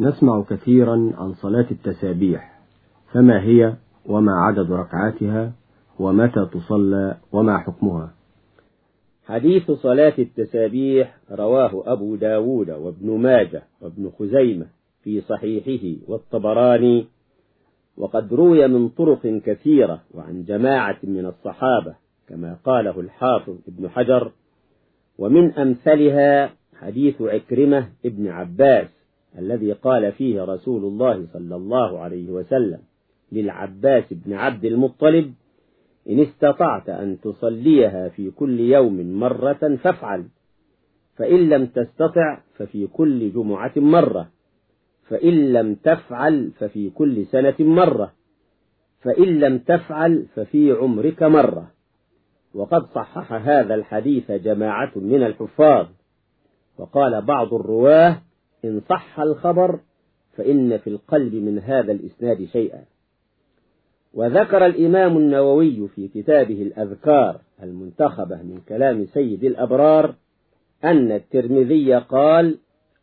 نسمع كثيرا عن صلاة التسابيح فما هي وما عدد ركعاتها ومتى تصلى وما حكمها. حديث صلاة التسابيح رواه أبو داود وابن ماجه وابن خزيمة في صحيحه والطبراني وقد روي من طرق كثيرة وعن جماعة من الصحابة كما قاله الحافظ ابن حجر ومن أمثلها حديث عكرمة ابن عباس الذي قال فيه رسول الله صلى الله عليه وسلم للعباس بن عبد المطلب إن استطعت أن تصليها في كل يوم مرة فافعل فإن لم تستطع ففي كل جمعة مرة فإن لم تفعل ففي كل سنة مرة فإن لم تفعل ففي عمرك مرة. وقد صحح هذا الحديث جماعة من الحفاظ وقال بعض الرواة إن صح الخبر فإن في القلب من هذا الإسناد شيئا. وذكر الإمام النووي في كتابه الأذكار المنتخبة من كلام سيد الأبرار أن الترمذي قال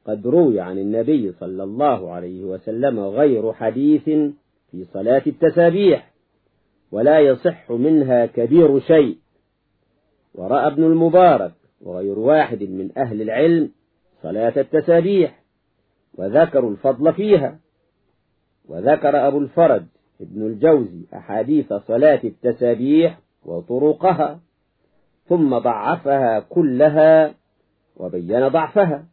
قد روي عن النبي صلى الله عليه وسلم غير حديث في صلاة التسابيح ولا يصح منها كبير شيء. ورأى ابن المبارك وغير واحد من أهل العلم صلاة التسابيح وذكروا الفضل فيها. وذكر أبو الفرج ابن الجوزي أحاديث صلاة التسابيح وطرقها ثم ضعفها كلها وبين ضعفها.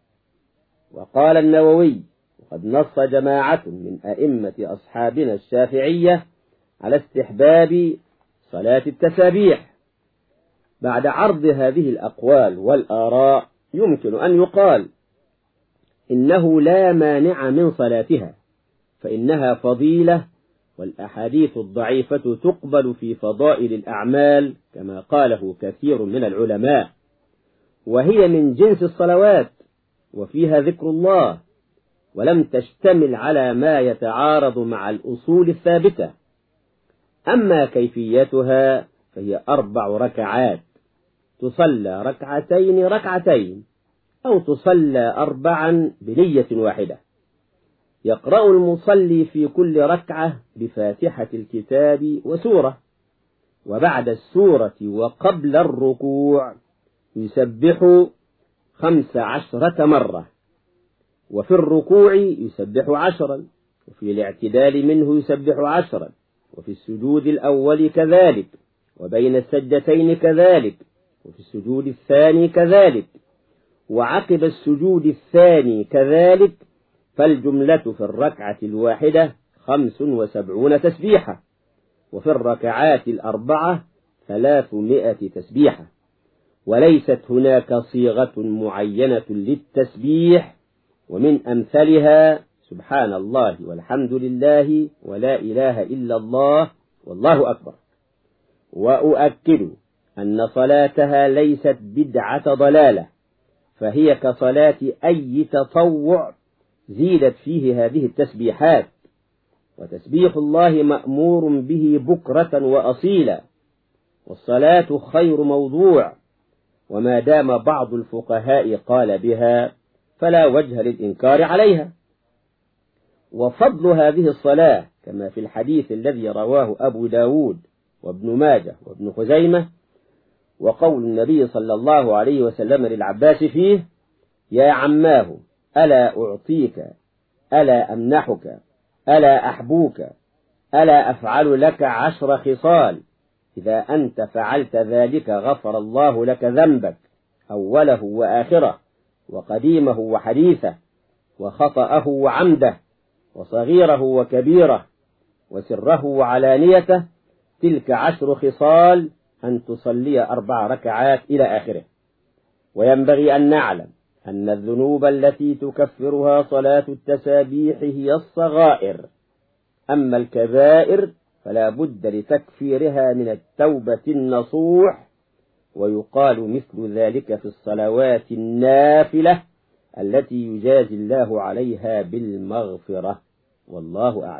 وقال النووي وقد نص جماعة من أئمة أصحابنا الشافعية على استحباب صلاة التسابيح. بعد عرض هذه الأقوال والآراء يمكن أن يقال إنه لا مانع من صلاتها فإنها فضيلة والأحاديث الضعيفة تقبل في فضائل الأعمال كما قاله كثير من العلماء وهي من جنس الصلوات وفيها ذكر الله ولم تشتمل على ما يتعارض مع الأصول الثابتة. أما كيفيتها فهي أربع ركعات تصلى ركعتين ركعتين أو تصلى أربعا بنية واحدة. يقرأ المصلي في كل ركعة بفاتحة الكتاب وسورة وبعد السورة وقبل الركوع يسبح خمس عشرة مرة وفي الركوع يسبح عشرا وفي الاعتدال منه يسبح عشرا وفي السجود الأول كذلك وبين السجدتين كذلك وفي السجود الثاني كذلك. وعقب السجود الثاني كذلك فالجملة في الركعة الواحدة خمس وسبعون تسبيحة وفي الركعات الأربعة ثلاثمائة تسبيحة. وليست هناك صيغة معينة للتسبيح ومن أمثلها سبحان الله والحمد لله ولا إله إلا الله والله أكبر. وأؤكد أن صلاتها ليست بدعة ضلالة فهي كصلاة أي تطوع زيدت فيه هذه التسبيحات. وتسبيح الله مأمور به بكرة وأصيلا. والصلاة خير موضوع. وما دام بعض الفقهاء قال بها فلا وجه للإنكار عليها. وفضل هذه الصلاة كما في الحديث الذي رواه أبو داود وابن ماجه وابن خزيمة وقول النبي صلى الله عليه وسلم للعباس فيه يا عماه ألا أعطيك؟ ألا أمنحك؟ ألا أحبوك؟ ألا أفعل لك عشر خصال؟ إذا أنت فعلت ذلك غفر الله لك ذنبك أوله وآخره وقديمه وحديثه وخطأه وعمده وصغيره وكبيره وسره وعلانيته تلك عشر خصال أن تصلي أربع ركعات إلى آخره. وينبغي أن نعلم أن الذنوب التي تكفرها صلاة التسابيح هي الصغائر. أما الكبائر فلا بد لتكفيرها من التوبة النصوح ويقال مثل ذلك في الصلوات النافلة التي يجازي الله عليها بالمغفرة. والله أعلم.